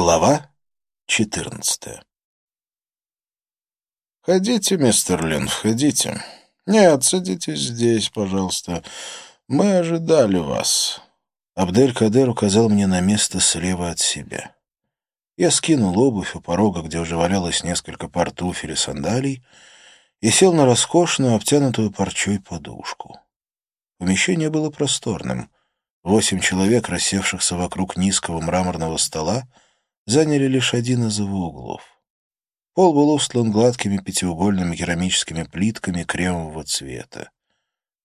Глава четырнадцатая «Ходите, мистер Лин, входите. Нет, садитесь здесь, пожалуйста. Мы ожидали вас». Абдель-Кадер указал мне на место слева от себя. Я скинул обувь у порога, где уже валялось несколько пар и сандалий, и сел на роскошную, обтянутую парчой подушку. Помещение было просторным. Восемь человек, рассевшихся вокруг низкого мраморного стола, заняли лишь один из его углов. Пол был устлан гладкими пятиугольными керамическими плитками кремового цвета.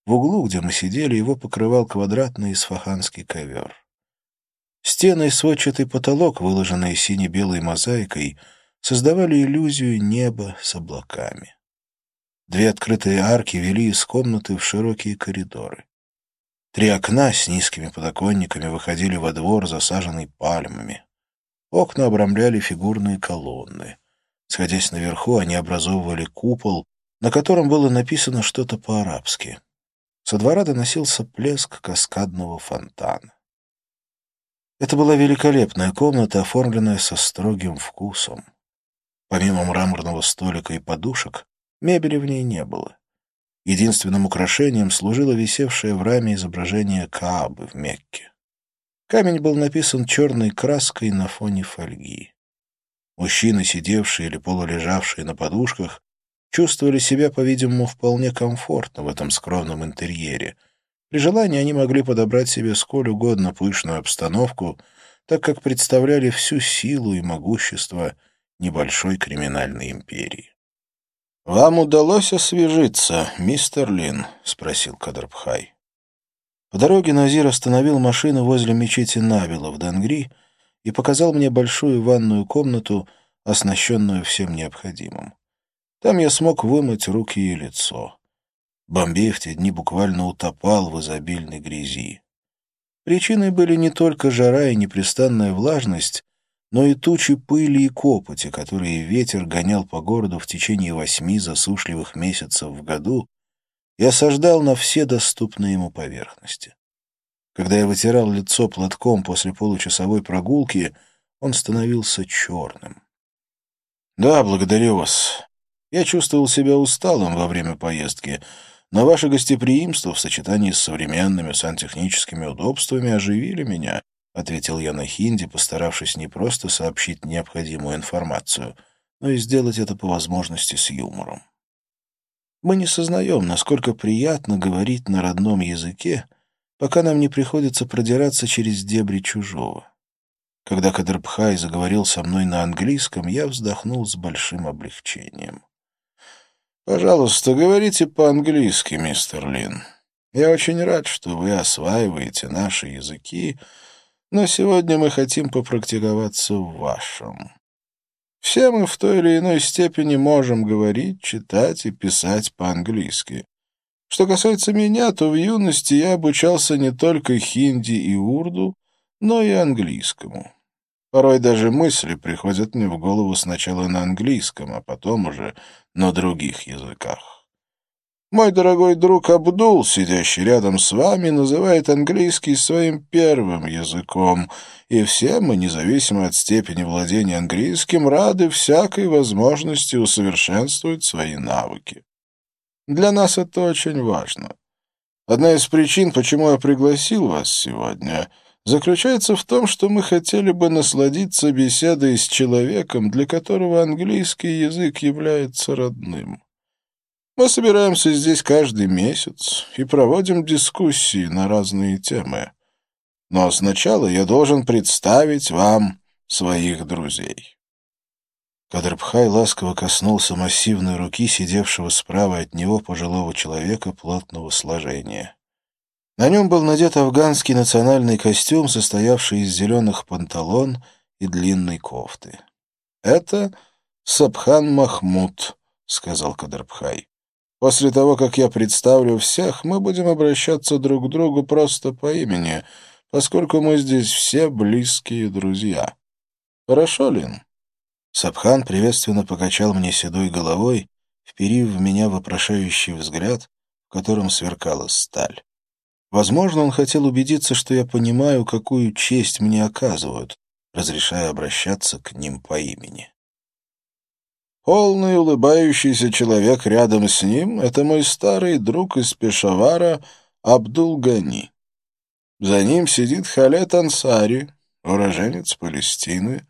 В углу, где мы сидели, его покрывал квадратный исфаханский ковер. Стены и сводчатый потолок, выложенные сине-белой мозаикой, создавали иллюзию неба с облаками. Две открытые арки вели из комнаты в широкие коридоры. Три окна с низкими подоконниками выходили во двор, засаженный пальмами. Окна обрамляли фигурные колонны. Сходясь наверху, они образовывали купол, на котором было написано что-то по-арабски. Со двора доносился плеск каскадного фонтана. Это была великолепная комната, оформленная со строгим вкусом. Помимо мраморного столика и подушек, мебели в ней не было. Единственным украшением служило висевшее в раме изображение Каабы в Мекке. Камень был написан черной краской на фоне фольги. Мужчины, сидевшие или полулежавшие на подушках, чувствовали себя, по-видимому, вполне комфортно в этом скромном интерьере. При желании они могли подобрать себе сколь угодно пышную обстановку, так как представляли всю силу и могущество небольшой криминальной империи. «Вам удалось освежиться, мистер Лин?» — спросил Кадрбхай. По дороге Назир остановил машину возле мечети Навила в Дангри и показал мне большую ванную комнату, оснащенную всем необходимым. Там я смог вымыть руки и лицо. Бомбей в те дни буквально утопал в изобильной грязи. Причиной были не только жара и непрестанная влажность, но и тучи пыли и копоти, которые ветер гонял по городу в течение восьми засушливых месяцев в году, и осаждал на все доступные ему поверхности. Когда я вытирал лицо платком после получасовой прогулки, он становился черным. «Да, благодарю вас. Я чувствовал себя усталым во время поездки, но ваше гостеприимство в сочетании с современными сантехническими удобствами оживили меня», — ответил я на хинди, постаравшись не просто сообщить необходимую информацию, но и сделать это по возможности с юмором. Мы не сознаем, насколько приятно говорить на родном языке, пока нам не приходится продираться через дебри чужого. Когда Кадрбхай заговорил со мной на английском, я вздохнул с большим облегчением. «Пожалуйста, говорите по-английски, мистер Лин. Я очень рад, что вы осваиваете наши языки, но сегодня мы хотим попрактиковаться в вашем. Все мы в той или иной степени можем говорить, читать и писать по-английски. Что касается меня, то в юности я обучался не только хинди и урду, но и английскому. Порой даже мысли приходят мне в голову сначала на английском, а потом уже на других языках. Мой дорогой друг Абдул, сидящий рядом с вами, называет английский своим первым языком, и все мы, независимо от степени владения английским, рады всякой возможности усовершенствовать свои навыки. Для нас это очень важно. Одна из причин, почему я пригласил вас сегодня, заключается в том, что мы хотели бы насладиться беседой с человеком, для которого английский язык является родным. Мы собираемся здесь каждый месяц и проводим дискуссии на разные темы. Но сначала я должен представить вам своих друзей. Кадрбхай ласково коснулся массивной руки, сидевшего справа от него пожилого человека плотного сложения. На нем был надет афганский национальный костюм, состоявший из зеленых панталон и длинной кофты. «Это Сабхан Махмуд», — сказал Кадрбхай. После того, как я представлю всех, мы будем обращаться друг к другу просто по имени, поскольку мы здесь все близкие друзья. Хорошо, Лин?» Сабхан приветственно покачал мне седой головой, вперив в меня вопрошающий взгляд, в котором сверкала сталь. Возможно, он хотел убедиться, что я понимаю, какую честь мне оказывают, разрешая обращаться к ним по имени. Полный улыбающийся человек рядом с ним — это мой старый друг из Пешавара Абдул-Гани. За ним сидит Халет Ансари, уроженец Палестины.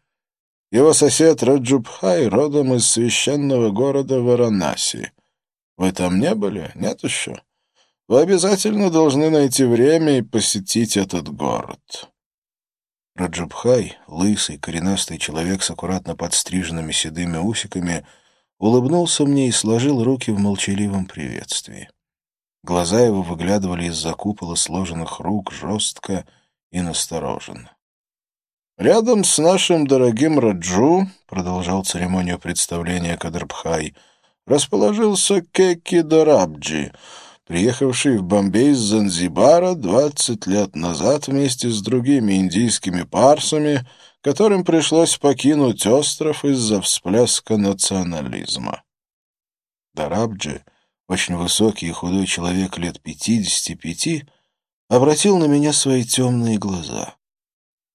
Его сосед Раджубхай родом из священного города Варанаси. Вы там не были? Нет еще? Вы обязательно должны найти время и посетить этот город. Раджабхай, лысый, коренастый человек с аккуратно подстриженными седыми усиками, улыбнулся мне и сложил руки в молчаливом приветствии. Глаза его выглядывали из-за купола сложенных рук жестко и настороженно. «Рядом с нашим дорогим Раджу», — продолжал церемонию представления Кадрбхай, — расположился Кеки Дарабджи, приехавший в Бомбей из Занзибара 20 лет назад вместе с другими индийскими парсами, которым пришлось покинуть остров из-за всплеска национализма. Дарабджи, очень высокий и худой человек лет 55, обратил на меня свои темные глаза.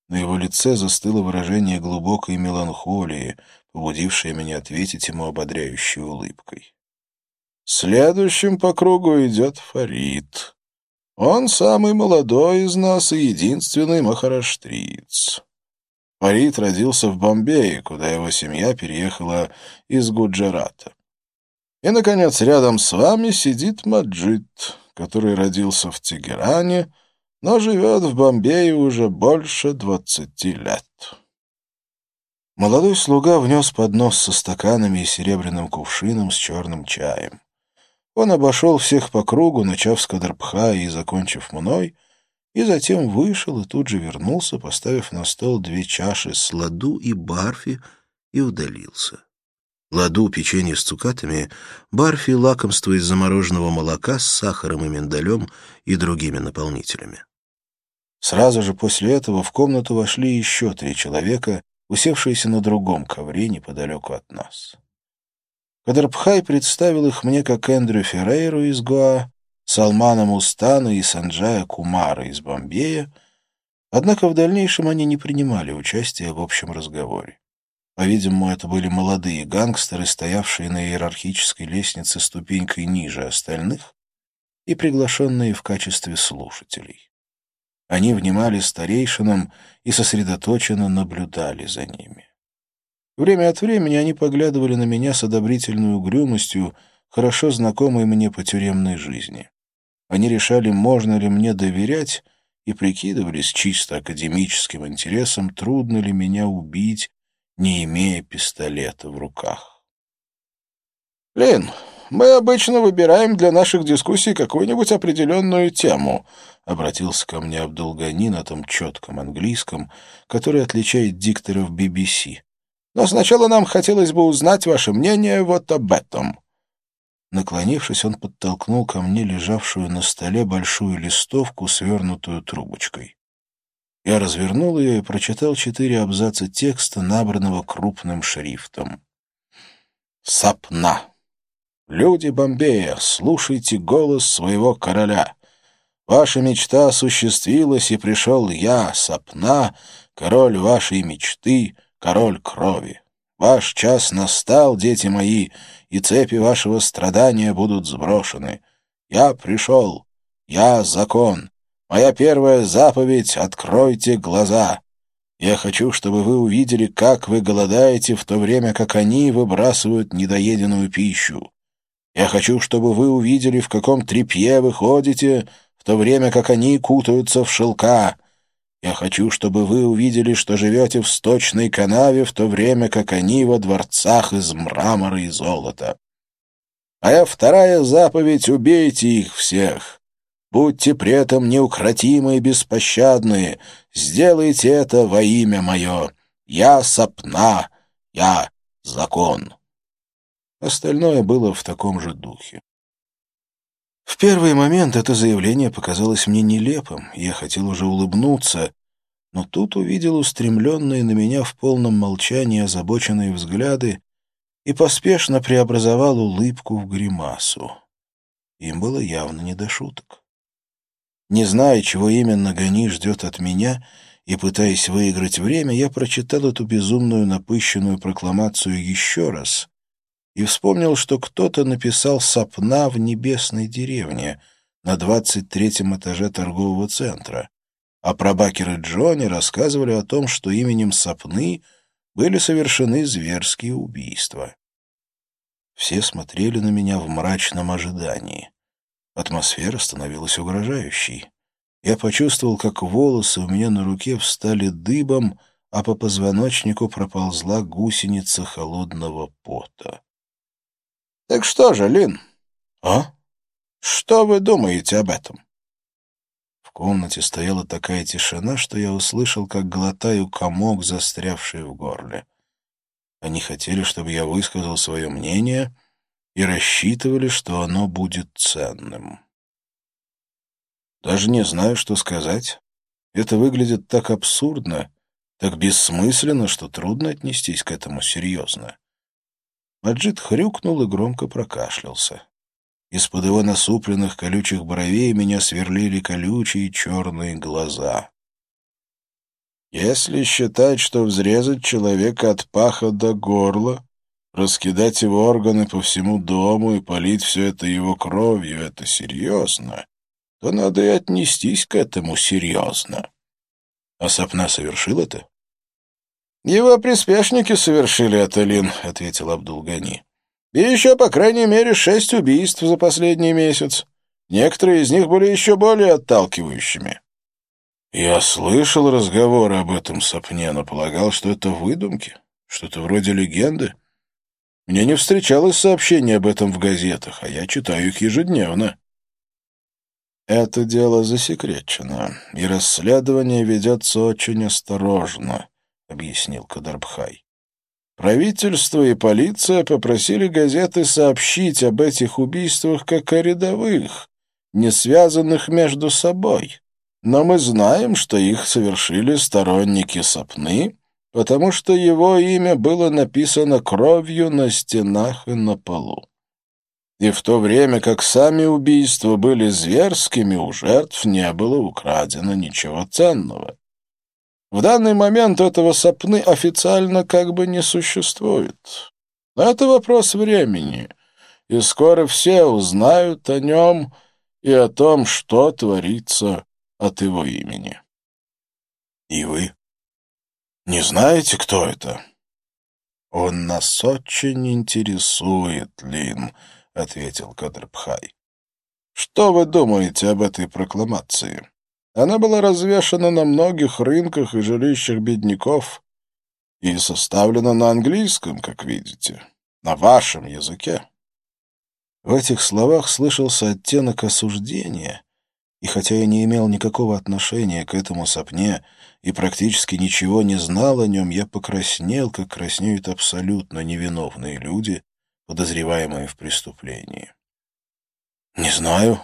На его лице застыло выражение глубокой меланхолии, побудившее меня ответить ему ободряющей улыбкой. Следующим по кругу идет Фарид. Он самый молодой из нас и единственный махараштриц. Фарид родился в Бомбее, куда его семья переехала из Гуджарата. И, наконец, рядом с вами сидит Маджид, который родился в Тегеране, но живет в Бомбее уже больше двадцати лет. Молодой слуга внес поднос со стаканами и серебряным кувшином с черным чаем. Он обошел всех по кругу, начав с Кадрбха и закончив мной, и затем вышел и тут же вернулся, поставив на стол две чаши с ладу и барфи, и удалился. Ладу — печенье с цукатами, барфи — лакомство из замороженного молока с сахаром и миндалем и другими наполнителями. Сразу же после этого в комнату вошли еще три человека, усевшиеся на другом ковре неподалеку от нас. Кадрбхай представил их мне как Эндрю Феррейру из Гоа, Салмана Мустана и Санджая Кумара из Бомбея, однако в дальнейшем они не принимали участия в общем разговоре. По-видимому, это были молодые гангстеры, стоявшие на иерархической лестнице ступенькой ниже остальных и приглашенные в качестве слушателей. Они внимали старейшинам и сосредоточенно наблюдали за ними. Время от времени они поглядывали на меня с одобрительной угрюмостью, хорошо знакомой мне по тюремной жизни. Они решали, можно ли мне доверять, и прикидывались чисто академическим интересом, трудно ли меня убить, не имея пистолета в руках. «Лин, мы обычно выбираем для наших дискуссий какую-нибудь определенную тему», — обратился ко мне Абдулгани на том четком английском, который отличает дикторов BBC. Но сначала нам хотелось бы узнать ваше мнение вот об этом». Наклонившись, он подтолкнул ко мне лежавшую на столе большую листовку, свернутую трубочкой. Я развернул ее и прочитал четыре абзаца текста, набранного крупным шрифтом. «Сапна! Люди Бомбея, слушайте голос своего короля. Ваша мечта осуществилась, и пришел я, Сапна, король вашей мечты, король крови. Ваш час настал, дети мои, и цепи вашего страдания будут сброшены. Я пришел, я закон. Моя первая заповедь — откройте глаза. Я хочу, чтобы вы увидели, как вы голодаете, в то время как они выбрасывают недоеденную пищу. Я хочу, чтобы вы увидели, в каком трепье вы ходите, в то время как они кутаются в шелка. Я хочу, чтобы вы увидели, что живете в сточной канаве, в то время как они во дворцах из мрамора и золота. Моя вторая заповедь — убейте их всех. Будьте при этом неукротимы и беспощадны. Сделайте это во имя мое. Я сопна, я закон. Остальное было в таком же духе. В первый момент это заявление показалось мне нелепым, я хотел уже улыбнуться, но тут увидел устремленные на меня в полном молчании озабоченные взгляды и поспешно преобразовал улыбку в гримасу. Им было явно не до шуток. Не зная, чего именно Гани ждет от меня, И, пытаясь выиграть время, я прочитал эту безумную напыщенную прокламацию еще раз и вспомнил, что кто-то написал «Сапна в небесной деревне» на двадцать третьем этаже торгового центра, а прабакеры Джонни рассказывали о том, что именем Сапны были совершены зверские убийства. Все смотрели на меня в мрачном ожидании. Атмосфера становилась угрожающей. Я почувствовал, как волосы у меня на руке встали дыбом, а по позвоночнику проползла гусеница холодного пота. Так что же, Лин? А? Что вы думаете об этом? В комнате стояла такая тишина, что я услышал, как глотаю комок, застрявший в горле. Они хотели, чтобы я высказал свое мнение, и рассчитывали, что оно будет ценным. Даже не знаю, что сказать. Это выглядит так абсурдно, так бессмысленно, что трудно отнестись к этому серьезно. Маджид хрюкнул и громко прокашлялся. Из-под его насупленных колючих бровей меня сверлили колючие черные глаза. Если считать, что взрезать человека от паха до горла, раскидать его органы по всему дому и полить все это его кровью — это серьезно, то надо и отнестись к этому серьезно. А Сапна совершил это? «Его приспешники совершили это, Лин», — ответил Абдулгани. «И еще, по крайней мере, шесть убийств за последний месяц. Некоторые из них были еще более отталкивающими». «Я слышал разговоры об этом сопне, но полагал, что это выдумки, что-то вроде легенды. Мне не встречалось сообщений об этом в газетах, а я читаю их ежедневно». «Это дело засекречено, и расследование ведется очень осторожно», — объяснил Кадарбхай. Правительство и полиция попросили газеты сообщить об этих убийствах как о рядовых, не связанных между собой. Но мы знаем, что их совершили сторонники Сапны, потому что его имя было написано кровью на стенах и на полу. И в то время как сами убийства были зверскими, у жертв не было украдено ничего ценного. В данный момент этого сопны официально как бы не существует. Но это вопрос времени, и скоро все узнают о нем и о том, что творится от его имени. И вы не знаете, кто это? Он нас очень интересует, Лин, — ответил Кадрбхай. Что вы думаете об этой прокламации? Она была развешана на многих рынках и жилищах бедняков и составлена на английском, как видите, на вашем языке. В этих словах слышался оттенок осуждения, и хотя я не имел никакого отношения к этому сопне и практически ничего не знал о нем, я покраснел, как краснеют абсолютно невиновные люди, подозреваемые в преступлении. «Не знаю.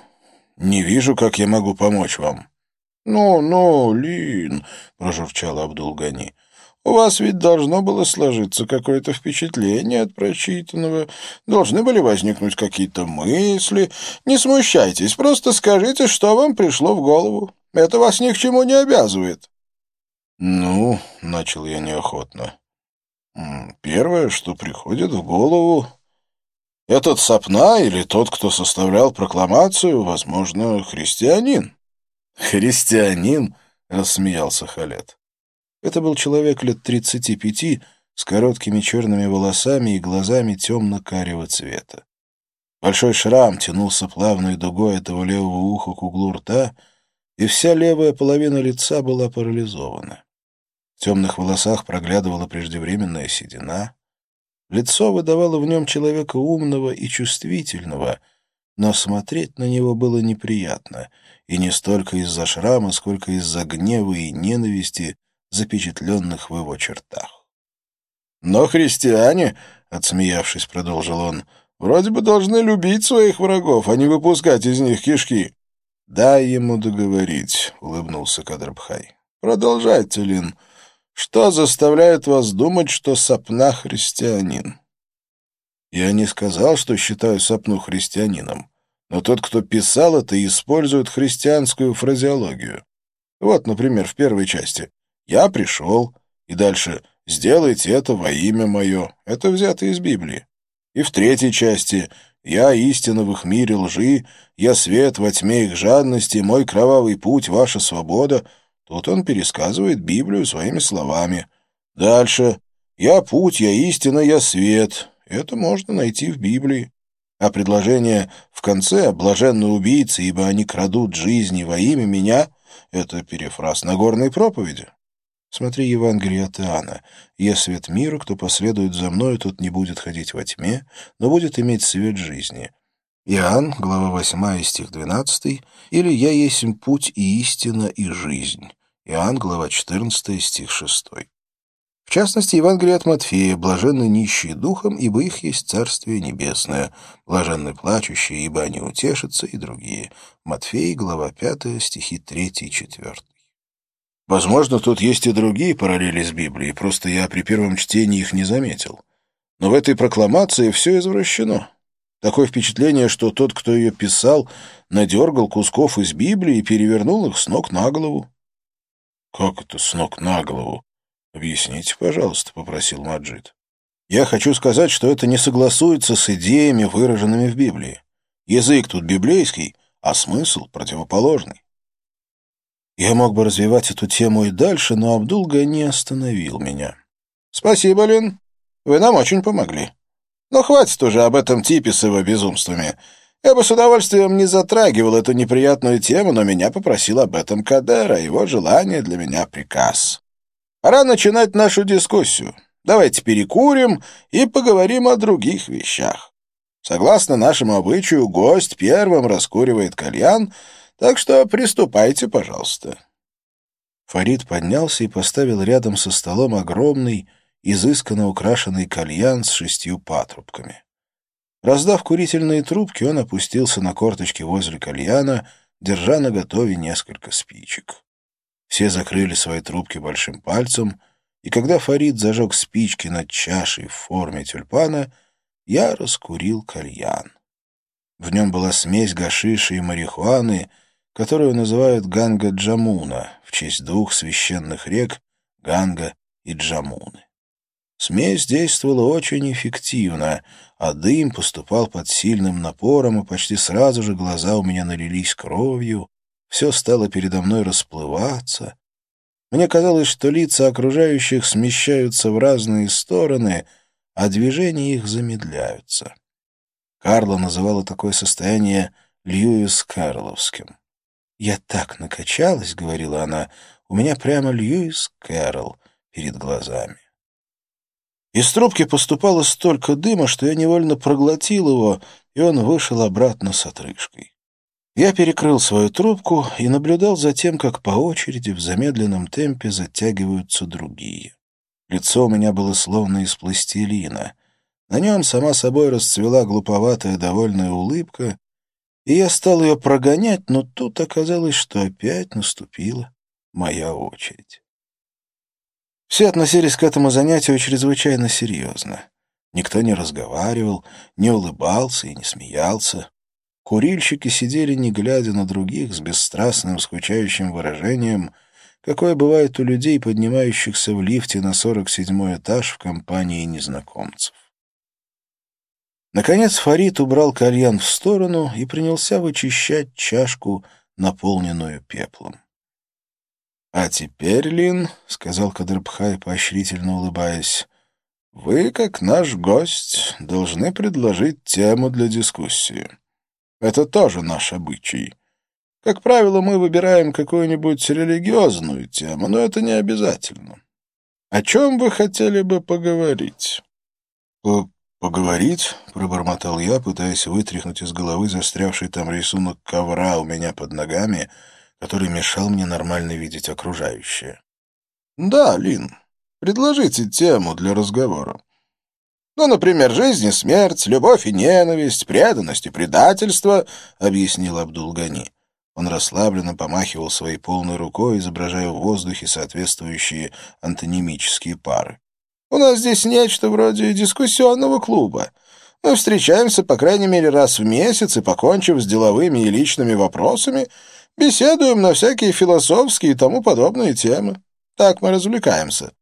Не вижу, как я могу помочь вам». «Ну, ну, Лин», — прожурчал Абдулгани, — «у вас ведь должно было сложиться какое-то впечатление от прочитанного. Должны были возникнуть какие-то мысли. Не смущайтесь, просто скажите, что вам пришло в голову. Это вас ни к чему не обязывает». «Ну», — начал я неохотно, — «первое, что приходит в голову...» Этот Сапна или тот, кто составлял прокламацию, возможно, христианин. «Христианин?» — рассмеялся Халет. Это был человек лет тридцати пяти, с короткими черными волосами и глазами темно-карего цвета. Большой шрам тянулся плавной дугой от его левого уха к углу рта, и вся левая половина лица была парализована. В темных волосах проглядывала преждевременная седина. Лицо выдавало в нем человека умного и чувствительного, но смотреть на него было неприятно — и не столько из-за шрама, сколько из-за гнева и ненависти, запечатленных в его чертах. «Но христиане, — отсмеявшись, продолжил он, — вроде бы должны любить своих врагов, а не выпускать из них кишки». «Дай ему договорить», — улыбнулся Кадрбхай. «Продолжайте, Лин. Что заставляет вас думать, что Сапна христианин?» «Я не сказал, что считаю Сапну христианином но тот, кто писал это, использует христианскую фразеологию. Вот, например, в первой части. «Я пришел». И дальше «Сделайте это во имя мое». Это взято из Библии. И в третьей части «Я истина в их мире лжи, я свет во тьме их жадности, мой кровавый путь — ваша свобода». Тут он пересказывает Библию своими словами. Дальше «Я путь, я истина, я свет». Это можно найти в Библии. А предложение в конце «блаженные убийцы, ибо они крадут жизни во имя меня» — это перефраз Нагорной проповеди. Смотри Евангелие от Иоанна. «Я свет миру, кто последует за мною, тот не будет ходить во тьме, но будет иметь свет жизни». Иоанн, глава 8, стих 12, или «Я есть путь и истина и жизнь». Иоанн, глава 14, стих 6. В частности, Евангелие от Матфея «Блаженны нищие духом, ибо их есть Царствие Небесное», «Блаженны плачущие, ибо они утешатся» и другие. Матфей, глава 5, стихи 3 и 4. Возможно, тут есть и другие параллели с Библией, просто я при первом чтении их не заметил. Но в этой прокламации все извращено. Такое впечатление, что тот, кто ее писал, надергал кусков из Библии и перевернул их с ног на голову. «Как это с ног на голову?» «Объясните, пожалуйста», — попросил Маджид. «Я хочу сказать, что это не согласуется с идеями, выраженными в Библии. Язык тут библейский, а смысл противоположный». Я мог бы развивать эту тему и дальше, но Абдулга не остановил меня. «Спасибо, Лин. Вы нам очень помогли. Но хватит уже об этом типе с его безумствами. Я бы с удовольствием не затрагивал эту неприятную тему, но меня попросил об этом Кадера, его желание для меня приказ». Пора начинать нашу дискуссию. Давайте перекурим и поговорим о других вещах. Согласно нашему обычаю, гость первым раскуривает кальян, так что приступайте, пожалуйста». Фарид поднялся и поставил рядом со столом огромный, изысканно украшенный кальян с шестью патрубками. Раздав курительные трубки, он опустился на корточки возле кальяна, держа на готове несколько спичек. Все закрыли свои трубки большим пальцем, и когда Фарид зажег спички над чашей в форме тюльпана, я раскурил кальян. В нем была смесь гашиши и марихуаны, которую называют Ганга-Джамуна в честь двух священных рек Ганга и Джамуны. Смесь действовала очень эффективно, а дым поступал под сильным напором, и почти сразу же глаза у меня налились кровью, все стало передо мной расплываться. Мне казалось, что лица окружающих смещаются в разные стороны, а движения их замедляются. Карла называла такое состояние Льюис Кэрроловским. «Я так накачалась», — говорила она, — «у меня прямо Льюис Кэрролл перед глазами». Из трубки поступало столько дыма, что я невольно проглотил его, и он вышел обратно с отрыжкой. Я перекрыл свою трубку и наблюдал за тем, как по очереди в замедленном темпе затягиваются другие. Лицо у меня было словно из пластилина. На нем сама собой расцвела глуповатая довольная улыбка, и я стал ее прогонять, но тут оказалось, что опять наступила моя очередь. Все относились к этому занятию чрезвычайно серьезно. Никто не разговаривал, не улыбался и не смеялся. Курильщики сидели, не глядя на других, с бесстрастным, скучающим выражением, какое бывает у людей, поднимающихся в лифте на сорок седьмой этаж в компании незнакомцев. Наконец Фарид убрал кальян в сторону и принялся вычищать чашку, наполненную пеплом. — А теперь, Лин, — сказал Кадрбхай, поощрительно улыбаясь, — вы, как наш гость, должны предложить тему для дискуссии. Это тоже наш обычай. Как правило, мы выбираем какую-нибудь религиозную тему, но это не обязательно. О чем вы хотели бы поговорить? «Поговорить?» — пробормотал я, пытаясь вытряхнуть из головы застрявший там рисунок ковра у меня под ногами, который мешал мне нормально видеть окружающее. «Да, Лин, предложите тему для разговора. Ну, например, жизнь и смерть, любовь и ненависть, преданность и предательство, — объяснил Абдулгани. Он расслабленно помахивал своей полной рукой, изображая в воздухе соответствующие антонимические пары. «У нас здесь нечто вроде дискуссионного клуба. Мы встречаемся, по крайней мере, раз в месяц и, покончив с деловыми и личными вопросами, беседуем на всякие философские и тому подобные темы. Так мы развлекаемся.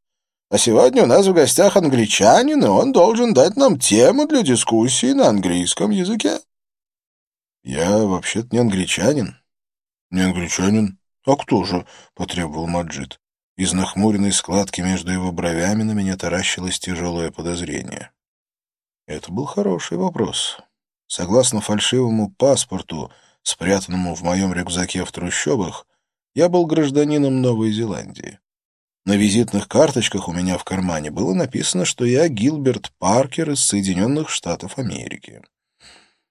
А сегодня у нас в гостях англичанин, и он должен дать нам тему для дискуссии на английском языке». «Я вообще-то не англичанин». «Не англичанин? А кто же?» — потребовал Маджид. Из нахмуренной складки между его бровями на меня таращилось тяжелое подозрение. Это был хороший вопрос. Согласно фальшивому паспорту, спрятанному в моем рюкзаке в трущобах, я был гражданином Новой Зеландии. На визитных карточках у меня в кармане было написано, что я Гилберт Паркер из Соединенных Штатов Америки.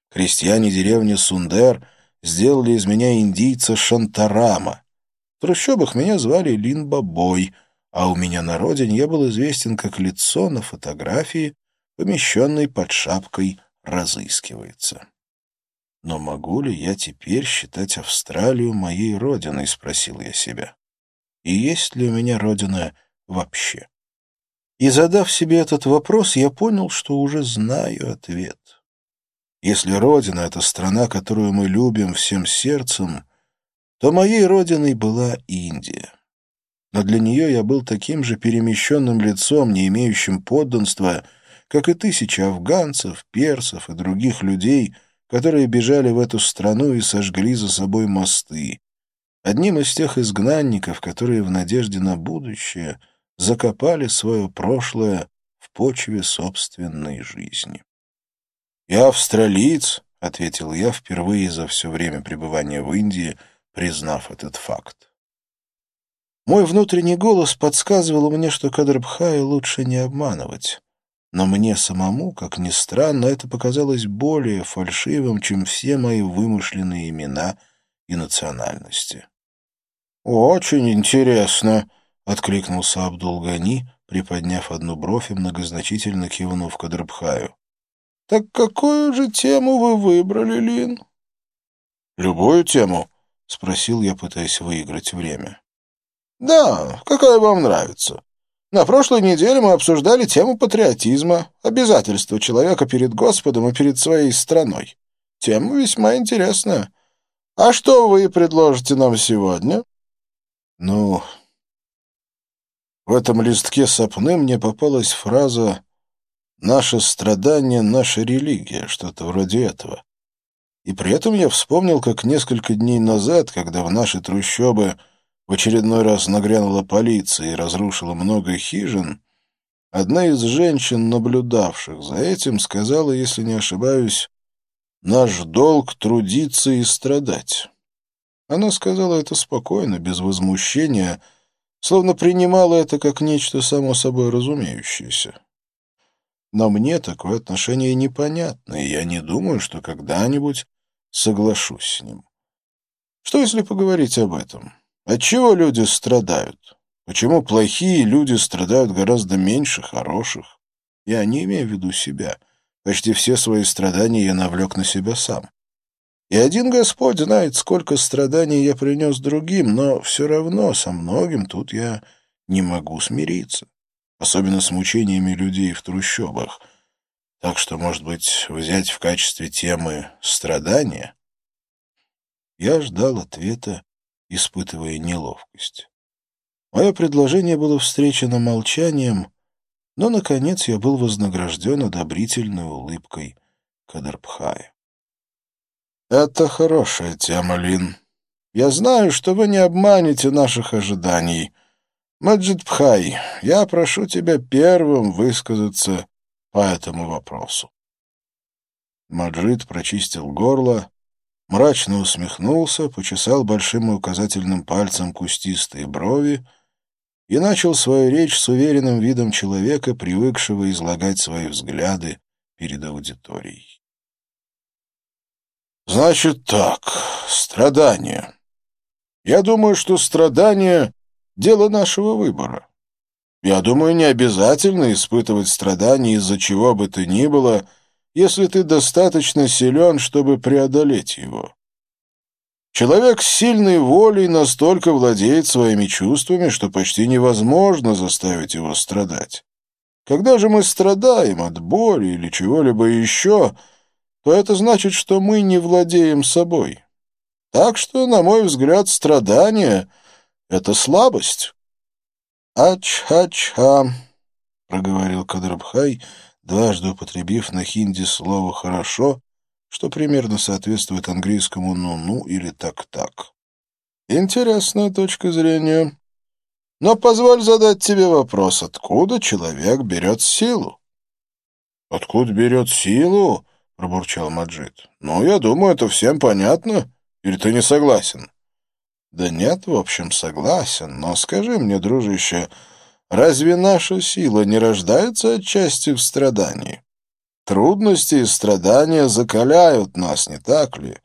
Крестьяне деревни Сундер сделали из меня индийца Шантарама, в трущобах меня звали Лин-Бабой, а у меня на родине я был известен как лицо на фотографии, помещенной под шапкой «Разыскивается». «Но могу ли я теперь считать Австралию моей родиной?» — спросил я себя. «И есть ли у меня родина вообще?» И задав себе этот вопрос, я понял, что уже знаю ответ. Если родина — это страна, которую мы любим всем сердцем, то моей родиной была Индия. Но для нее я был таким же перемещенным лицом, не имеющим подданства, как и тысячи афганцев, персов и других людей, которые бежали в эту страну и сожгли за собой мосты. Одним из тех изгнанников, которые в надежде на будущее закопали свое прошлое в почве собственной жизни. «Я австралиец», — ответил я впервые за все время пребывания в Индии — признав этот факт. Мой внутренний голос подсказывал мне, что Кадрбхая лучше не обманывать. Но мне самому, как ни странно, это показалось более фальшивым, чем все мои вымышленные имена и национальности. «Очень интересно», — откликнулся Абдул-Гани, приподняв одну бровь и многозначительно кивнув Кадрбхаю. «Так какую же тему вы выбрали, Лин?» «Любую тему», — спросил я, пытаясь выиграть время. «Да, какая вам нравится. На прошлой неделе мы обсуждали тему патриотизма, обязательства человека перед Господом и перед своей страной. Тема весьма интересная. А что вы предложите нам сегодня?» «Ну, в этом листке сопны мне попалась фраза «Наше страдание — наша религия», что-то вроде этого. И при этом я вспомнил, как несколько дней назад, когда в наши трущобы в очередной раз нагрянула полиция и разрушила много хижин, одна из женщин, наблюдавших за этим, сказала, если не ошибаюсь, «Наш долг — трудиться и страдать». Она сказала это спокойно, без возмущения, словно принимала это как нечто само собой разумеющееся. Но мне такое отношение непонятно, и я не думаю, что когда-нибудь соглашусь с ним. Что если поговорить об этом? Отчего люди страдают? Почему плохие люди страдают гораздо меньше хороших? Я не имею в виду себя. Почти все свои страдания я навлек на себя сам. И один Господь знает, сколько страданий я принес другим, но все равно со многим тут я не могу смириться особенно с мучениями людей в трущобах. Так что, может быть, взять в качестве темы страдания? Я ждал ответа, испытывая неловкость. Мое предложение было встречено молчанием, но, наконец, я был вознагражден одобрительной улыбкой Кадарбхая. «Это хорошая тема, Лин. Я знаю, что вы не обманете наших ожиданий. Маджид Пхай, я прошу тебя первым высказаться по этому вопросу. Маджид прочистил горло, мрачно усмехнулся, почесал большим и указательным пальцем кустистые брови и начал свою речь с уверенным видом человека, привыкшего излагать свои взгляды перед аудиторией. «Значит так, страдания. Я думаю, что страдания Дело нашего выбора. Я думаю, не обязательно испытывать страдания из-за чего бы то ни было, если ты достаточно силен, чтобы преодолеть его. Человек с сильной волей настолько владеет своими чувствами, что почти невозможно заставить его страдать. Когда же мы страдаем от боли или чего-либо еще, то это значит, что мы не владеем собой. Так что, на мой взгляд, страдания — это слабость. «Ач-ач-ха», — проговорил Кадрабхай, дважды употребив на хинди слово «хорошо», что примерно соответствует английскому «ну-ну» или «так-так». «Интересная точка зрения. Но позволь задать тебе вопрос, откуда человек берет силу?» «Откуда берет силу?» — пробурчал Маджид. «Ну, я думаю, это всем понятно. Или ты не согласен?» «Да нет, в общем, согласен. Но скажи мне, дружище, разве наша сила не рождается отчасти в страдании?» Трудности и страдания закаляют нас, не так ли?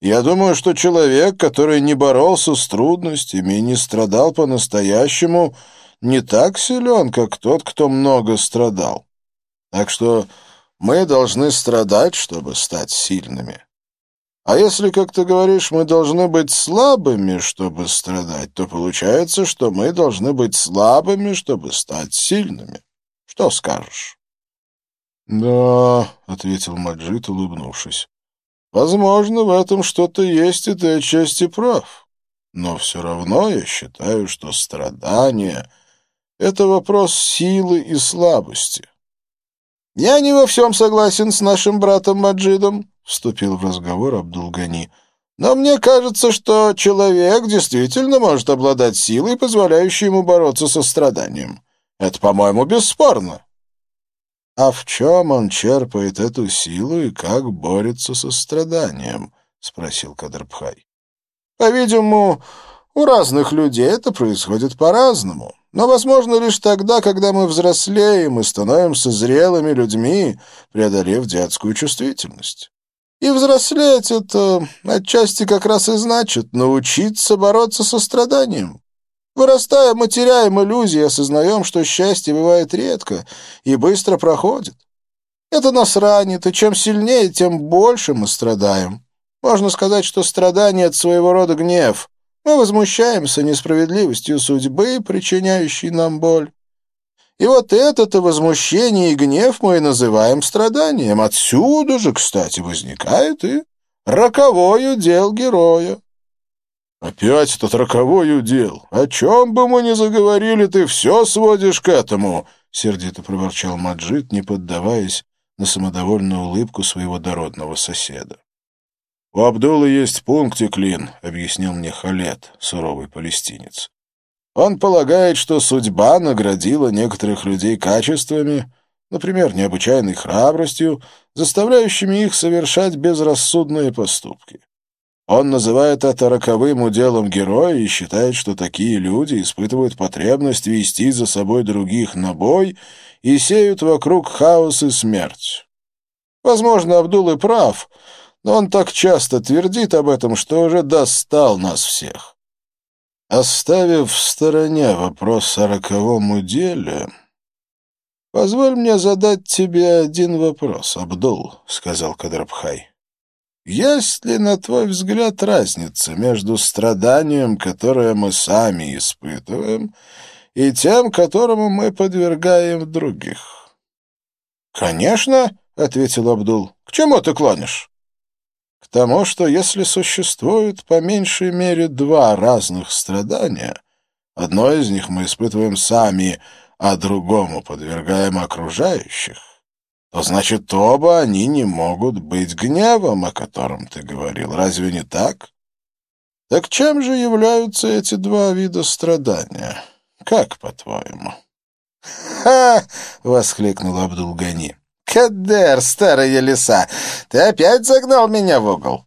Я думаю, что человек, который не боролся с трудностями и не страдал по-настоящему, не так силен, как тот, кто много страдал. Так что мы должны страдать, чтобы стать сильными. А если, как ты говоришь, мы должны быть слабыми, чтобы страдать, то получается, что мы должны быть слабыми, чтобы стать сильными. Что скажешь? «Да», — ответил Маджид, улыбнувшись. «Возможно, в этом что-то есть, и ты отчасти прав. Но все равно я считаю, что страдание — это вопрос силы и слабости». «Я не во всем согласен с нашим братом Маджидом», — вступил в разговор Абдулгани. «Но мне кажется, что человек действительно может обладать силой, позволяющей ему бороться со страданием. Это, по-моему, бесспорно». А в чем он черпает эту силу и как борется со страданием? — спросил Кадрбхай. — По-видимому, у разных людей это происходит по-разному. Но возможно лишь тогда, когда мы взрослеем и становимся зрелыми людьми, преодолев детскую чувствительность. И взрослеть — это отчасти как раз и значит научиться бороться со страданием. Вырастая, мы теряем иллюзии и осознаем, что счастье бывает редко и быстро проходит. Это нас ранит, и чем сильнее, тем больше мы страдаем. Можно сказать, что страдание — это своего рода гнев. Мы возмущаемся несправедливостью судьбы, причиняющей нам боль. И вот это-то возмущение и гнев мы и называем страданием. Отсюда же, кстати, возникает и роковой удел героя. «Опять этот роковой удел! О чем бы мы ни заговорили, ты все сводишь к этому!» — сердито проворчал Маджид, не поддаваясь на самодовольную улыбку своего дородного соседа. «У Абдулы есть пунктик, Лин», — объяснил мне Халет, суровый палестинец. «Он полагает, что судьба наградила некоторых людей качествами, например, необычайной храбростью, заставляющими их совершать безрассудные поступки. Он называет это роковым уделом героя и считает, что такие люди испытывают потребность вести за собой других на бой и сеют вокруг хаос и смерть. Возможно, Абдул и прав, но он так часто твердит об этом, что уже достал нас всех. Оставив в стороне вопрос о роковом уделе, позволь мне задать тебе один вопрос, Абдул, — сказал Кадрабхай. Есть ли, на твой взгляд, разница между страданием, которое мы сами испытываем, и тем, которому мы подвергаем других? — Конечно, — ответил Абдул. — К чему ты клонишь? — тому, что если существует по меньшей мере два разных страдания, одно из них мы испытываем сами, а другому подвергаем окружающих, то значит, оба они не могут быть гневом, о котором ты говорил. Разве не так? Так чем же являются эти два вида страдания? Как, по-твоему? «Ха!» — воскликнул Абдулгани. «Кадер, старая лиса, ты опять загнал меня в угол.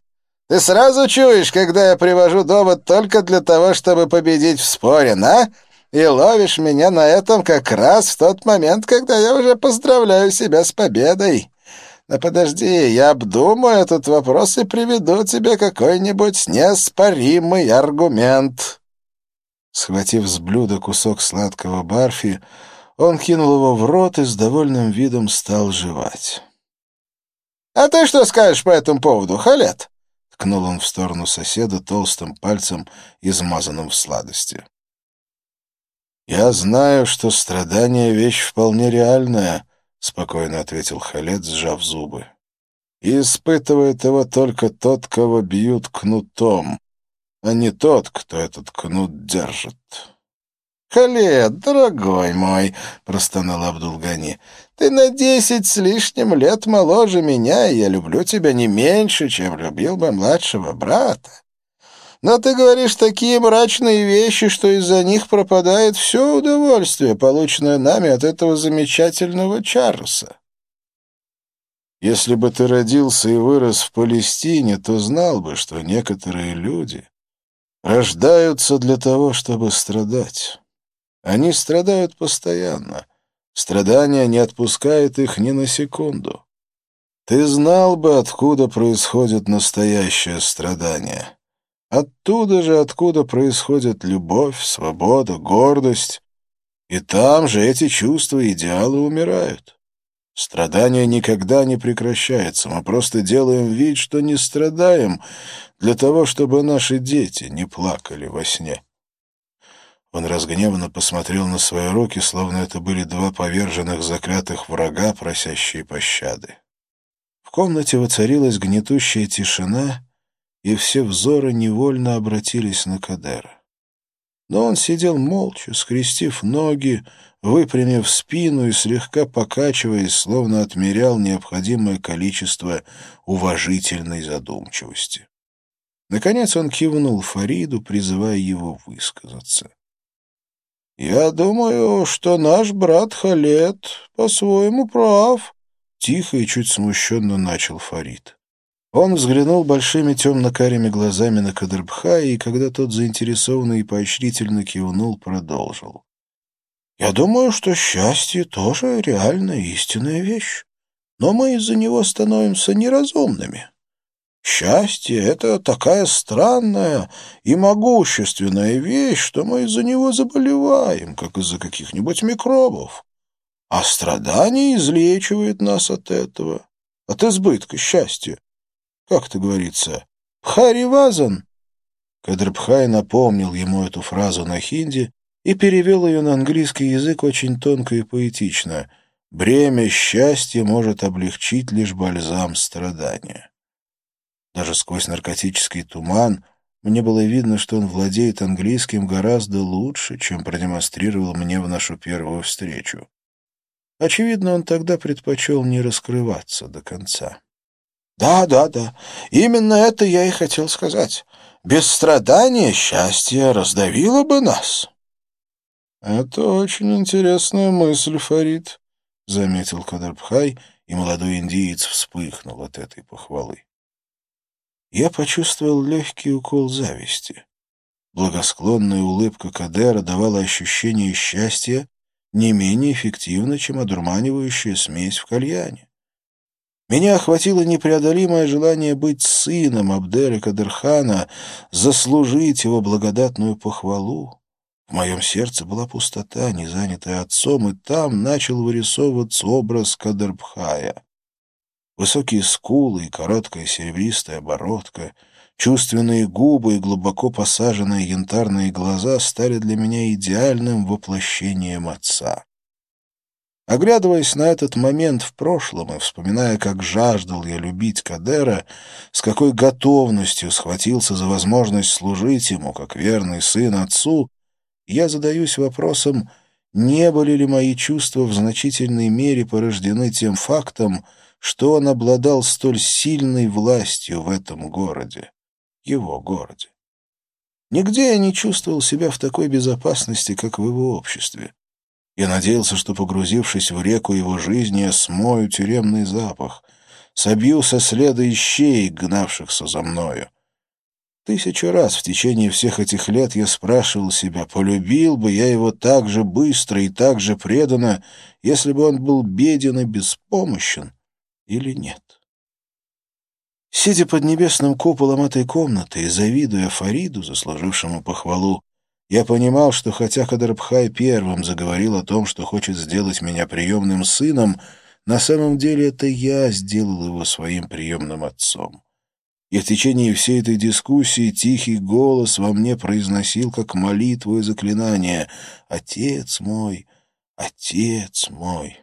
Ты сразу чуешь, когда я привожу довод только для того, чтобы победить в споре, на?» и ловишь меня на этом как раз в тот момент, когда я уже поздравляю себя с победой. Но подожди, я обдумаю этот вопрос и приведу тебе какой-нибудь неоспоримый аргумент». Схватив с блюда кусок сладкого барфи, он кинул его в рот и с довольным видом стал жевать. «А ты что скажешь по этому поводу, Халет?» — ткнул он в сторону соседа толстым пальцем, измазанным в сладости. «Я знаю, что страдание — вещь вполне реальная», — спокойно ответил Халет, сжав зубы. «И испытывает его только тот, кого бьют кнутом, а не тот, кто этот кнут держит». «Халед, дорогой мой», — простонал Абдулгани, — «ты на десять с лишним лет моложе меня, и я люблю тебя не меньше, чем любил бы младшего брата. Но ты говоришь такие мрачные вещи, что из-за них пропадает все удовольствие, полученное нами от этого замечательного Чарльза. Если бы ты родился и вырос в Палестине, то знал бы, что некоторые люди рождаются для того, чтобы страдать. Они страдают постоянно. Страдания не отпускают их ни на секунду. Ты знал бы, откуда происходит настоящее страдание. Оттуда же, откуда происходит любовь, свобода, гордость. И там же эти чувства и идеалы умирают. Страдание никогда не прекращается. Мы просто делаем вид, что не страдаем, для того, чтобы наши дети не плакали во сне. Он разгневанно посмотрел на свои руки, словно это были два поверженных заклятых врага, просящие пощады. В комнате воцарилась гнетущая тишина, и все взоры невольно обратились на Кадера. Но он сидел молча, скрестив ноги, выпрямив спину и слегка покачиваясь, словно отмерял необходимое количество уважительной задумчивости. Наконец он кивнул Фариду, призывая его высказаться. «Я думаю, что наш брат Халет по-своему прав», — тихо и чуть смущенно начал Фарид. Он взглянул большими темно-карими глазами на Кадрбха, и когда тот заинтересованно и поощрительно кивнул, продолжил. «Я думаю, что счастье тоже реальная истинная вещь, но мы из-за него становимся неразумными. Счастье — это такая странная и могущественная вещь, что мы из-за него заболеваем, как из-за каких-нибудь микробов. А страдание излечивает нас от этого, от избытка счастья как это говорится, «Пхаривазан». Кадрбхай напомнил ему эту фразу на хинди и перевел ее на английский язык очень тонко и поэтично. «Бремя счастья может облегчить лишь бальзам страдания». Даже сквозь наркотический туман мне было видно, что он владеет английским гораздо лучше, чем продемонстрировал мне в нашу первую встречу. Очевидно, он тогда предпочел не раскрываться до конца. Да, да, да. Именно это я и хотел сказать. Без страдания счастье раздавило бы нас. Это очень интересная мысль, Фарид, заметил Кадрбхай, и молодой индиец вспыхнул от этой похвалы. Я почувствовал легкий укол зависти. Благосклонная улыбка Кадера давала ощущение счастья не менее эффективно, чем одурманивающая смесь в кальяне. Меня охватило непреодолимое желание быть сыном Абделя Кадырхана, заслужить его благодатную похвалу. В моем сердце была пустота, не занятая отцом, и там начал вырисовываться образ Кадырбхая. Высокие скулы и короткая серебристая бородка, чувственные губы и глубоко посаженные янтарные глаза стали для меня идеальным воплощением отца. Оглядываясь на этот момент в прошлом и вспоминая, как жаждал я любить Кадера, с какой готовностью схватился за возможность служить ему, как верный сын отцу, я задаюсь вопросом, не были ли мои чувства в значительной мере порождены тем фактом, что он обладал столь сильной властью в этом городе, его городе. Нигде я не чувствовал себя в такой безопасности, как в его обществе. Я надеялся, что, погрузившись в реку его жизни, я смою тюремный запах, собью со следа ищей, гнавшихся за мною. Тысячу раз в течение всех этих лет я спрашивал себя, полюбил бы я его так же быстро и так же преданно, если бы он был беден и беспомощен, или нет. Сидя под небесным куполом этой комнаты и завидуя Фариду, заслужившему похвалу, я понимал, что хотя Кадрбхай первым заговорил о том, что хочет сделать меня приемным сыном, на самом деле это я сделал его своим приемным отцом. И в течение всей этой дискуссии тихий голос во мне произносил как молитву и заклинание «Отец мой, отец мой».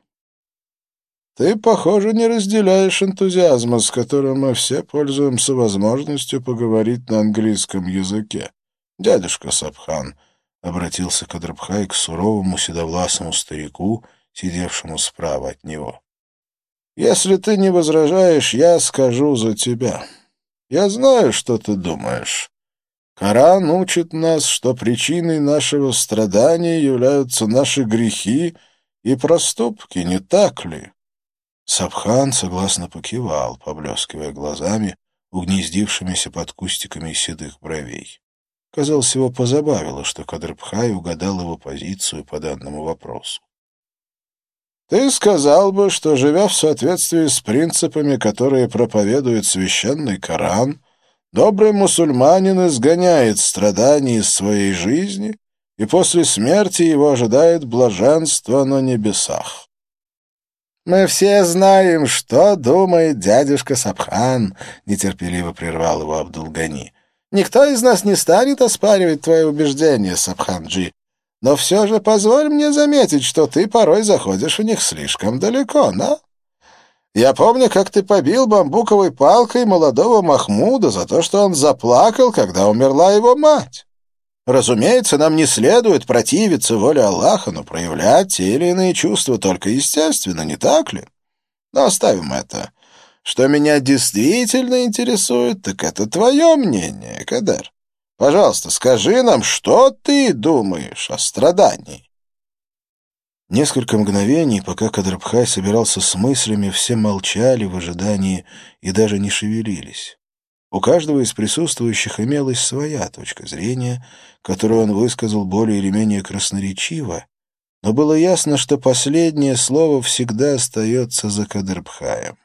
Ты, похоже, не разделяешь энтузиазма, с которым мы все пользуемся возможностью поговорить на английском языке. «Дядюшка Сабхан», — обратился Кадрбхай к суровому седовласому старику, сидевшему справа от него. «Если ты не возражаешь, я скажу за тебя. Я знаю, что ты думаешь. Коран учит нас, что причиной нашего страдания являются наши грехи и проступки, не так ли?» Сабхан согласно покивал, поблескивая глазами, угнездившимися под кустиками седых бровей. Казалось, его позабавило, что Кадрбхай угадал его позицию по данному вопросу. «Ты сказал бы, что, живя в соответствии с принципами, которые проповедует священный Коран, добрый мусульманин изгоняет страдания из своей жизни, и после смерти его ожидает блаженство на небесах. «Мы все знаем, что думает дядюшка Сабхан», — нетерпеливо прервал его Абдулгани. Никто из нас не станет оспаривать твои убеждения, Сабханджи. Но все же позволь мне заметить, что ты порой заходишь в них слишком далеко, да? Я помню, как ты побил бамбуковой палкой молодого Махмуда за то, что он заплакал, когда умерла его мать. Разумеется, нам не следует противиться воле Аллаха, но проявлять те или иные чувства только естественно, не так ли? Но оставим это. Что меня действительно интересует, так это твое мнение, Кадар. Пожалуйста, скажи нам, что ты думаешь о страдании?» Несколько мгновений, пока Кадрбхай собирался с мыслями, все молчали в ожидании и даже не шевелились. У каждого из присутствующих имелась своя точка зрения, которую он высказал более или менее красноречиво, но было ясно, что последнее слово всегда остается за Кадрбхаем.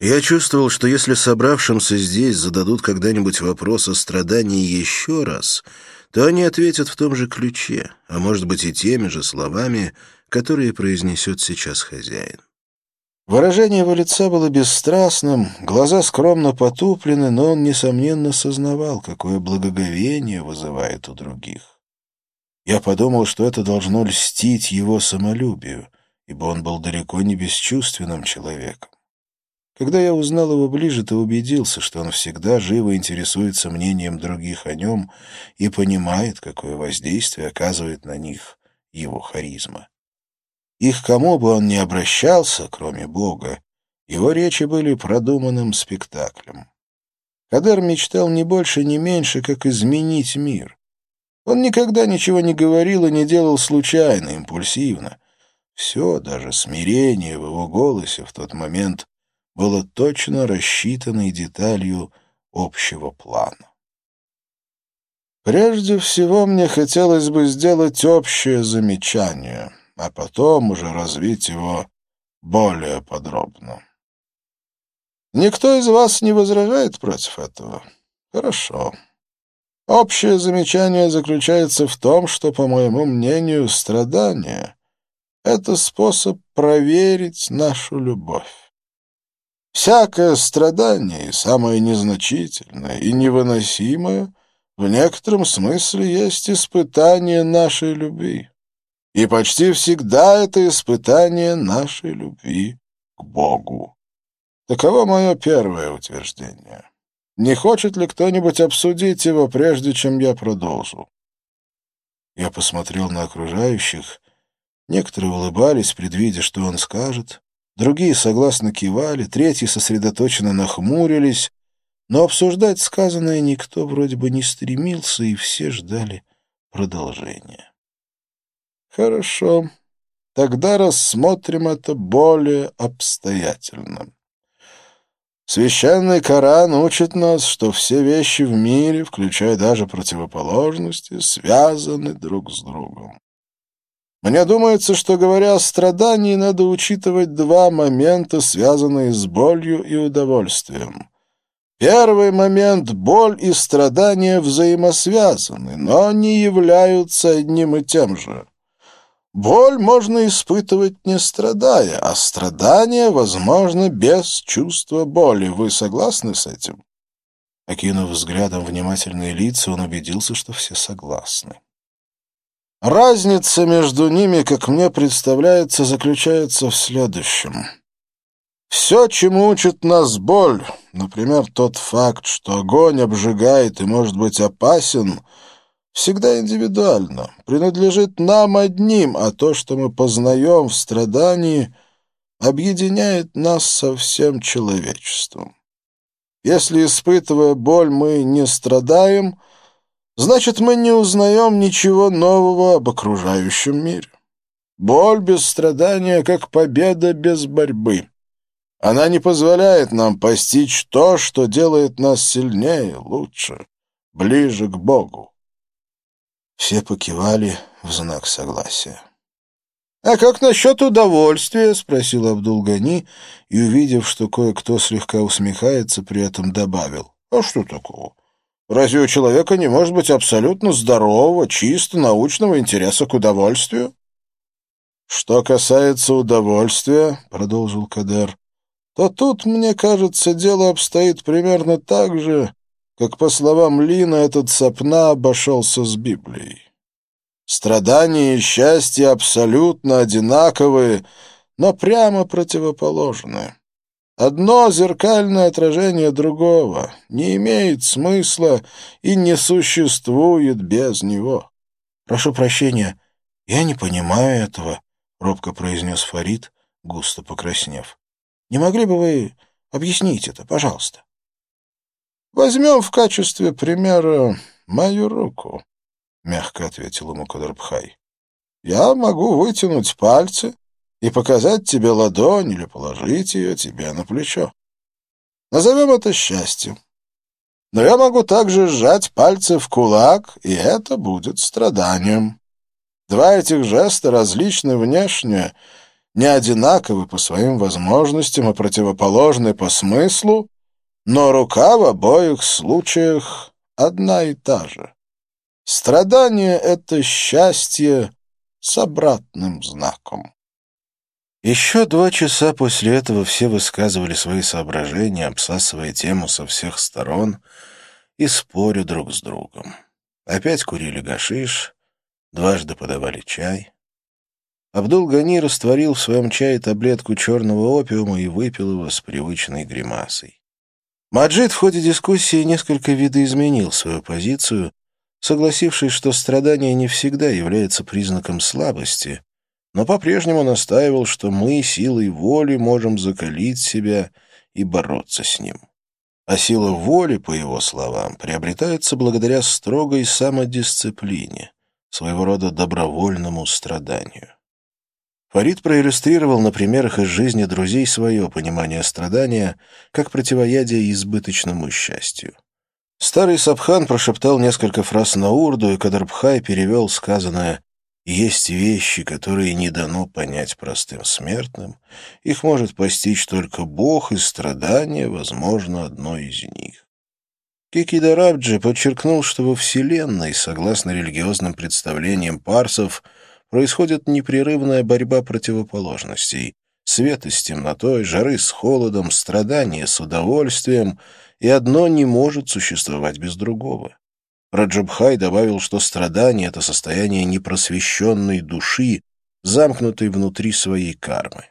Я чувствовал, что если собравшимся здесь зададут когда-нибудь вопрос о страдании еще раз, то они ответят в том же ключе, а может быть и теми же словами, которые произнесет сейчас хозяин. Выражение его лица было бесстрастным, глаза скромно потуплены, но он, несомненно, сознавал, какое благоговение вызывает у других. Я подумал, что это должно льстить его самолюбию, ибо он был далеко не бесчувственным человеком. Когда я узнал его ближе, то убедился, что он всегда живо интересуется мнением других о нем и понимает, какое воздействие оказывает на них его харизма. Их кому бы он ни обращался, кроме Бога, его речи были продуманным спектаклем. Кадер мечтал не больше, не меньше, как изменить мир. Он никогда ничего не говорил и не делал случайно, импульсивно. Все, даже смирение в его голосе в тот момент было точно рассчитанной деталью общего плана. Прежде всего мне хотелось бы сделать общее замечание, а потом уже развить его более подробно. Никто из вас не возражает против этого? Хорошо. Общее замечание заключается в том, что, по моему мнению, страдание — это способ проверить нашу любовь. Всякое страдание, самое незначительное и невыносимое, в некотором смысле есть испытание нашей любви. И почти всегда это испытание нашей любви к Богу. Таково мое первое утверждение. Не хочет ли кто-нибудь обсудить его, прежде чем я продолжу? Я посмотрел на окружающих. Некоторые улыбались, предвидя, что он скажет. Другие согласно кивали, третьи сосредоточенно нахмурились, но обсуждать сказанное никто вроде бы не стремился, и все ждали продолжения. Хорошо, тогда рассмотрим это более обстоятельно. Священный Коран учит нас, что все вещи в мире, включая даже противоположности, связаны друг с другом. Мне думается, что, говоря о страдании, надо учитывать два момента, связанные с болью и удовольствием. Первый момент — боль и страдания взаимосвязаны, но не являются одним и тем же. Боль можно испытывать не страдая, а страдание возможно без чувства боли. Вы согласны с этим? Окинув взглядом внимательные лица, он убедился, что все согласны. Разница между ними, как мне представляется, заключается в следующем. Все, чему учит нас боль, например, тот факт, что огонь обжигает и может быть опасен, всегда индивидуально, принадлежит нам одним, а то, что мы познаем в страдании, объединяет нас со всем человечеством. Если, испытывая боль, мы не страдаем, значит, мы не узнаем ничего нового об окружающем мире. Боль без страдания, как победа без борьбы. Она не позволяет нам постичь то, что делает нас сильнее, лучше, ближе к Богу. Все покивали в знак согласия. «А как насчет удовольствия?» — спросил Абдулгани и, увидев, что кое-кто слегка усмехается, при этом добавил. «А что такого? Разве у человека не может быть абсолютно здорового, чисто научного интереса к удовольствию?» «Что касается удовольствия», — продолжил Кадер, то тут, мне кажется, дело обстоит примерно так же, как, по словам Лина, этот сапна обошелся с Библией. Страдания и счастье абсолютно одинаковые, но прямо противоположные. Одно зеркальное отражение другого не имеет смысла и не существует без него. «Прошу прощения, я не понимаю этого», — робко произнес Фарид, густо покраснев. Не могли бы вы объяснить это, пожалуйста? Возьмем в качестве примера мою руку, — мягко ответил ему Кадрбхай. Я могу вытянуть пальцы и показать тебе ладонь или положить ее тебе на плечо. Назовем это счастьем. Но я могу также сжать пальцы в кулак, и это будет страданием. Два этих жеста различны внешне, не одинаковы по своим возможностям и противоположны по смыслу, но рука в обоих случаях одна и та же. Страдание — это счастье с обратным знаком. Еще два часа после этого все высказывали свои соображения, обсасывая тему со всех сторон и споря друг с другом. Опять курили гашиш, дважды подавали чай — Абдул-Гани растворил в своем чае таблетку черного опиума и выпил его с привычной гримасой. Маджид в ходе дискуссии несколько видоизменил свою позицию, согласившись, что страдание не всегда является признаком слабости, но по-прежнему настаивал, что мы силой воли можем закалить себя и бороться с ним. А сила воли, по его словам, приобретается благодаря строгой самодисциплине, своего рода добровольному страданию. Фарид проиллюстрировал на примерах из жизни друзей свое понимание страдания как противоядие избыточному счастью. Старый Сабхан прошептал несколько фраз на урду, и Кадрбхай перевел сказанное «Есть вещи, которые не дано понять простым смертным, их может постичь только Бог, и страдание, возможно, одно из них». Кикидарабджи подчеркнул, что во Вселенной, согласно религиозным представлениям парсов, происходит непрерывная борьба противоположностей. Света с темнотой, жары с холодом, страдания с удовольствием, и одно не может существовать без другого. Раджабхай добавил, что страдание — это состояние непросвещенной души, замкнутой внутри своей кармы.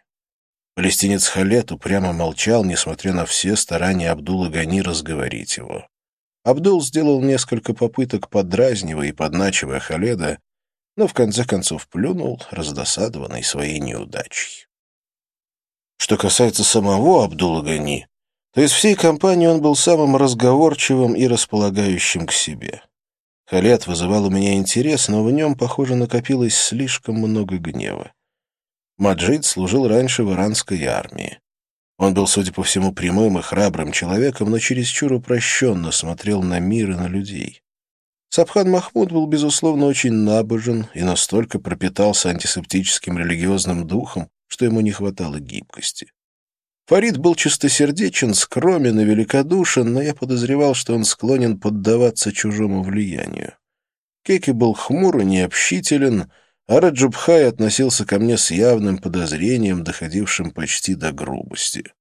Палестинец Халет упрямо молчал, несмотря на все старания Абдула Гани разговорить его. Абдул сделал несколько попыток, подразнивая и подначивая Халеда, но в конце концов плюнул, раздосадованный своей неудачей. Что касается самого Абдулла Гани, то из всей компании он был самым разговорчивым и располагающим к себе. Халет вызывал у меня интерес, но в нем, похоже, накопилось слишком много гнева. Маджид служил раньше в иранской армии. Он был, судя по всему, прямым и храбрым человеком, но чересчур упрощенно смотрел на мир и на людей. Сабхан Махмуд был, безусловно, очень набожен и настолько пропитался антисептическим религиозным духом, что ему не хватало гибкости. Фарид был чистосердечен, скромен и великодушен, но я подозревал, что он склонен поддаваться чужому влиянию. Кеки был хмур и необщителен, а Раджубхай относился ко мне с явным подозрением, доходившим почти до грубости.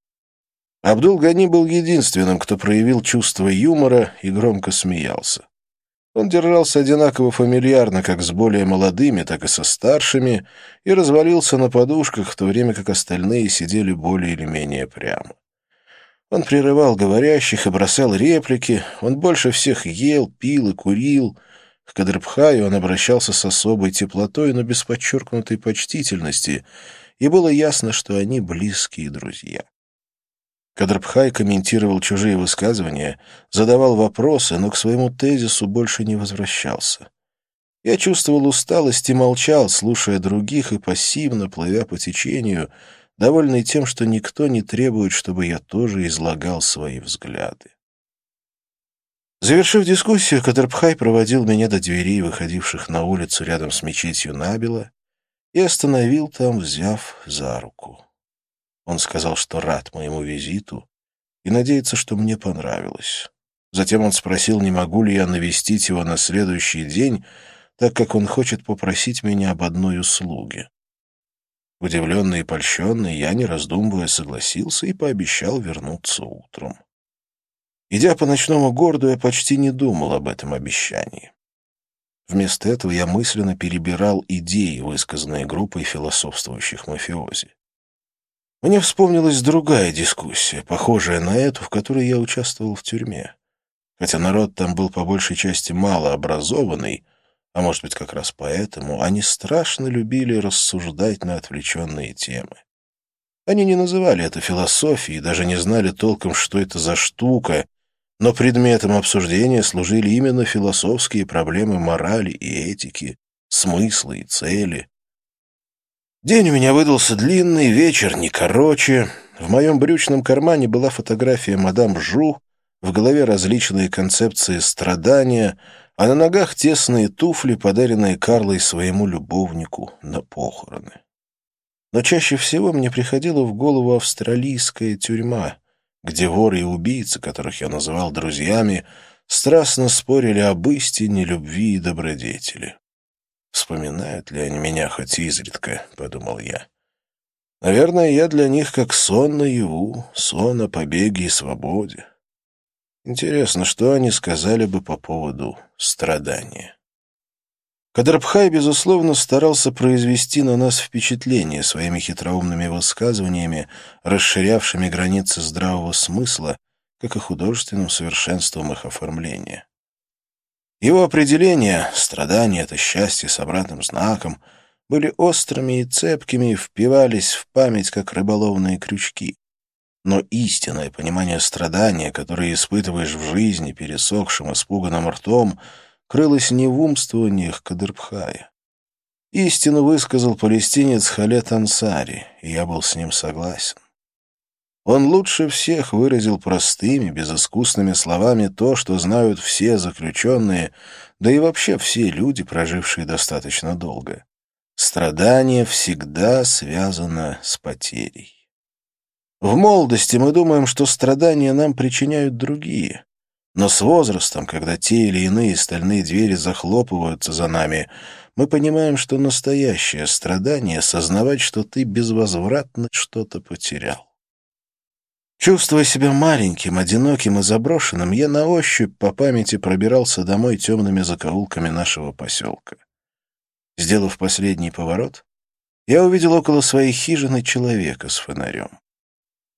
Абдул-Гани был единственным, кто проявил чувство юмора и громко смеялся. Он держался одинаково фамильярно как с более молодыми, так и со старшими, и развалился на подушках, в то время как остальные сидели более или менее прямо. Он прерывал говорящих и бросал реплики, он больше всех ел, пил и курил, К Кадрбхаю он обращался с особой теплотой, но без подчеркнутой почтительности, и было ясно, что они близкие друзья. Кадрбхай комментировал чужие высказывания, задавал вопросы, но к своему тезису больше не возвращался. Я чувствовал усталость и молчал, слушая других и пассивно, плывя по течению, довольный тем, что никто не требует, чтобы я тоже излагал свои взгляды. Завершив дискуссию, Кадрбхай проводил меня до дверей, выходивших на улицу рядом с мечетью Набила, и остановил там, взяв за руку. Он сказал, что рад моему визиту и надеется, что мне понравилось. Затем он спросил, не могу ли я навестить его на следующий день, так как он хочет попросить меня об одной услуге. Удивленный и польщенный, я, не раздумывая, согласился и пообещал вернуться утром. Идя по ночному городу, я почти не думал об этом обещании. Вместо этого я мысленно перебирал идеи, высказанные группой философствующих мафиози. Мне вспомнилась другая дискуссия, похожая на эту, в которой я участвовал в тюрьме. Хотя народ там был по большей части малообразованный, а может быть как раз поэтому, они страшно любили рассуждать на отвлеченные темы. Они не называли это философией, даже не знали толком, что это за штука, но предметом обсуждения служили именно философские проблемы морали и этики, смысла и цели, День у меня выдался длинный, вечер не короче. В моем брючном кармане была фотография мадам Жу, в голове различные концепции страдания, а на ногах тесные туфли, подаренные Карлой своему любовнику на похороны. Но чаще всего мне приходила в голову австралийская тюрьма, где воры и убийцы, которых я называл друзьями, страстно спорили об истине, любви и добродетели. Вспоминают ли они меня хоть изредка, — подумал я. Наверное, я для них как сон наяву, сон о побеге и свободе. Интересно, что они сказали бы по поводу страдания. Кадрбхай, безусловно, старался произвести на нас впечатление своими хитроумными высказываниями, расширявшими границы здравого смысла, как и художественным совершенством их оформления. Его определения «страдание — это счастье с обратным знаком» были острыми и цепкими и впивались в память, как рыболовные крючки. Но истинное понимание страдания, которое испытываешь в жизни пересохшим, испуганным ртом, крылось не в умствованиях Кадырбхая. Истину высказал палестинец Халет Ансари, и я был с ним согласен. Он лучше всех выразил простыми, безыскусными словами то, что знают все заключенные, да и вообще все люди, прожившие достаточно долго. Страдание всегда связано с потерей. В молодости мы думаем, что страдания нам причиняют другие. Но с возрастом, когда те или иные стальные двери захлопываются за нами, мы понимаем, что настоящее страдание — сознавать, что ты безвозвратно что-то потерял. Чувствуя себя маленьким, одиноким и заброшенным, я на ощупь по памяти пробирался домой темными закоулками нашего поселка. Сделав последний поворот, я увидел около своей хижины человека с фонарем.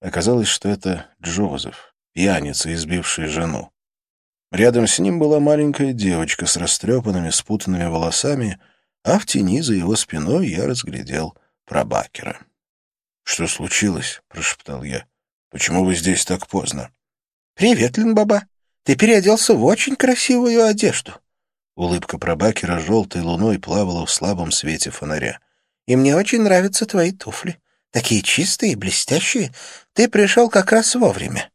Оказалось, что это Джозеф, пьяница, избивший жену. Рядом с ним была маленькая девочка с растрепанными, спутанными волосами, а в тени за его спиной я разглядел пробакера. «Что случилось?» — прошептал я. Почему вы здесь так поздно? Привет, Линбаба. Ты переоделся в очень красивую одежду. Улыбка пробакера желтой луной плавала в слабом свете фонаря. И мне очень нравятся твои туфли. Такие чистые и блестящие. Ты пришел как раз вовремя.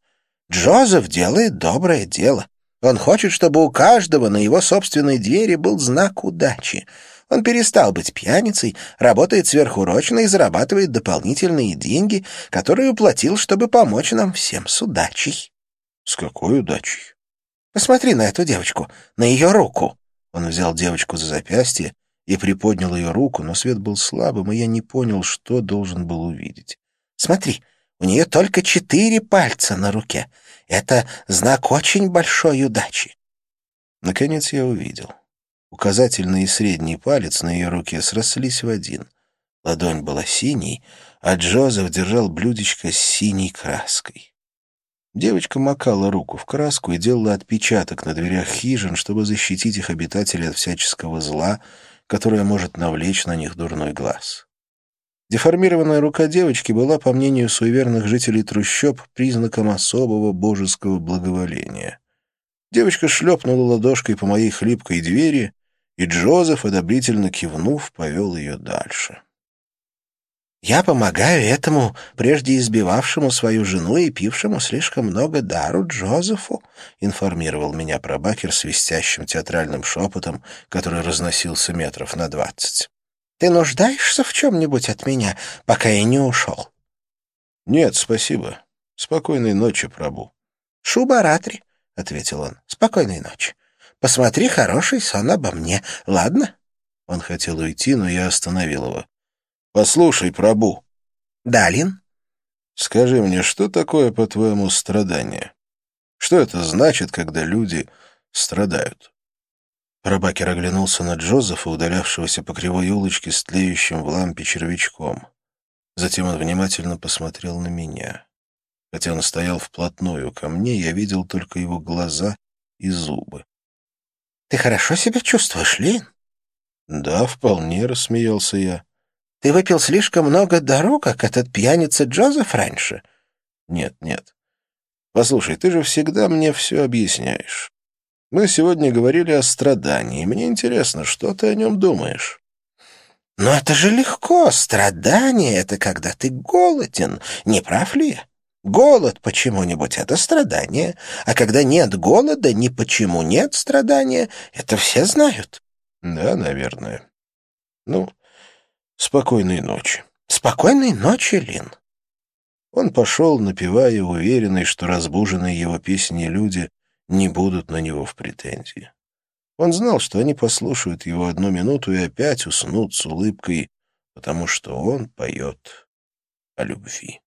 Джозеф делает доброе дело. Он хочет, чтобы у каждого на его собственной двери был знак удачи. Он перестал быть пьяницей, работает сверхурочно и зарабатывает дополнительные деньги, которые уплатил, чтобы помочь нам всем с удачей. — С какой удачей? — Посмотри на эту девочку, на ее руку. Он взял девочку за запястье и приподнял ее руку, но свет был слабым, и я не понял, что должен был увидеть. — Смотри, у нее только четыре пальца на руке. Это знак очень большой удачи. Наконец я увидел. Указательный и средний палец на ее руке срослись в один. Ладонь была синей, а Джозеф держал блюдечко с синей краской. Девочка макала руку в краску и делала отпечаток на дверях хижин, чтобы защитить их обитателей от всяческого зла, которое может навлечь на них дурной глаз. Деформированная рука девочки была, по мнению суеверных жителей трущоб, признаком особого божеского благоволения. Девочка шлепнула ладошкой по моей хлипкой двери, и Джозеф, одобрительно кивнув, повел ее дальше. «Я помогаю этому, прежде избивавшему свою жену и пившему слишком много дару Джозефу», информировал меня пробакер свистящим театральным шепотом, который разносился метров на двадцать. «Ты нуждаешься в чем-нибудь от меня, пока я не ушел?» «Нет, спасибо. Спокойной ночи, Прабу». «Шубаратри», — ответил он. «Спокойной ночи. Посмотри хороший сон обо мне, ладно?» Он хотел уйти, но я остановил его. «Послушай, Прабу». «Да, Лин?» «Скажи мне, что такое, по-твоему, страдание? Что это значит, когда люди страдают?» Рабакер оглянулся на Джозефа, удалявшегося по кривой улочке с тлеющим в лампе червячком. Затем он внимательно посмотрел на меня. Хотя он стоял вплотную ко мне, я видел только его глаза и зубы. «Ты хорошо себя чувствуешь, Лин?» «Да, вполне», — рассмеялся я. Ты выпил слишком много дару, как этот пьяница Джозеф раньше?» «Нет, нет. Послушай, ты же всегда мне все объясняешь. Мы сегодня говорили о страдании. Мне интересно, что ты о нем думаешь?» «Но это же легко. Страдание — это когда ты голоден, не прав ли я? Голод почему-нибудь — это страдание, а когда нет голода, ни почему нет страдания, это все знают». «Да, наверное. Ну, Спокойной ночи. Спокойной ночи, Лин. Он пошел, напевая, уверенный, что разбуженные его песни люди не будут на него в претензии. Он знал, что они послушают его одну минуту и опять уснут с улыбкой, потому что он поет о любви.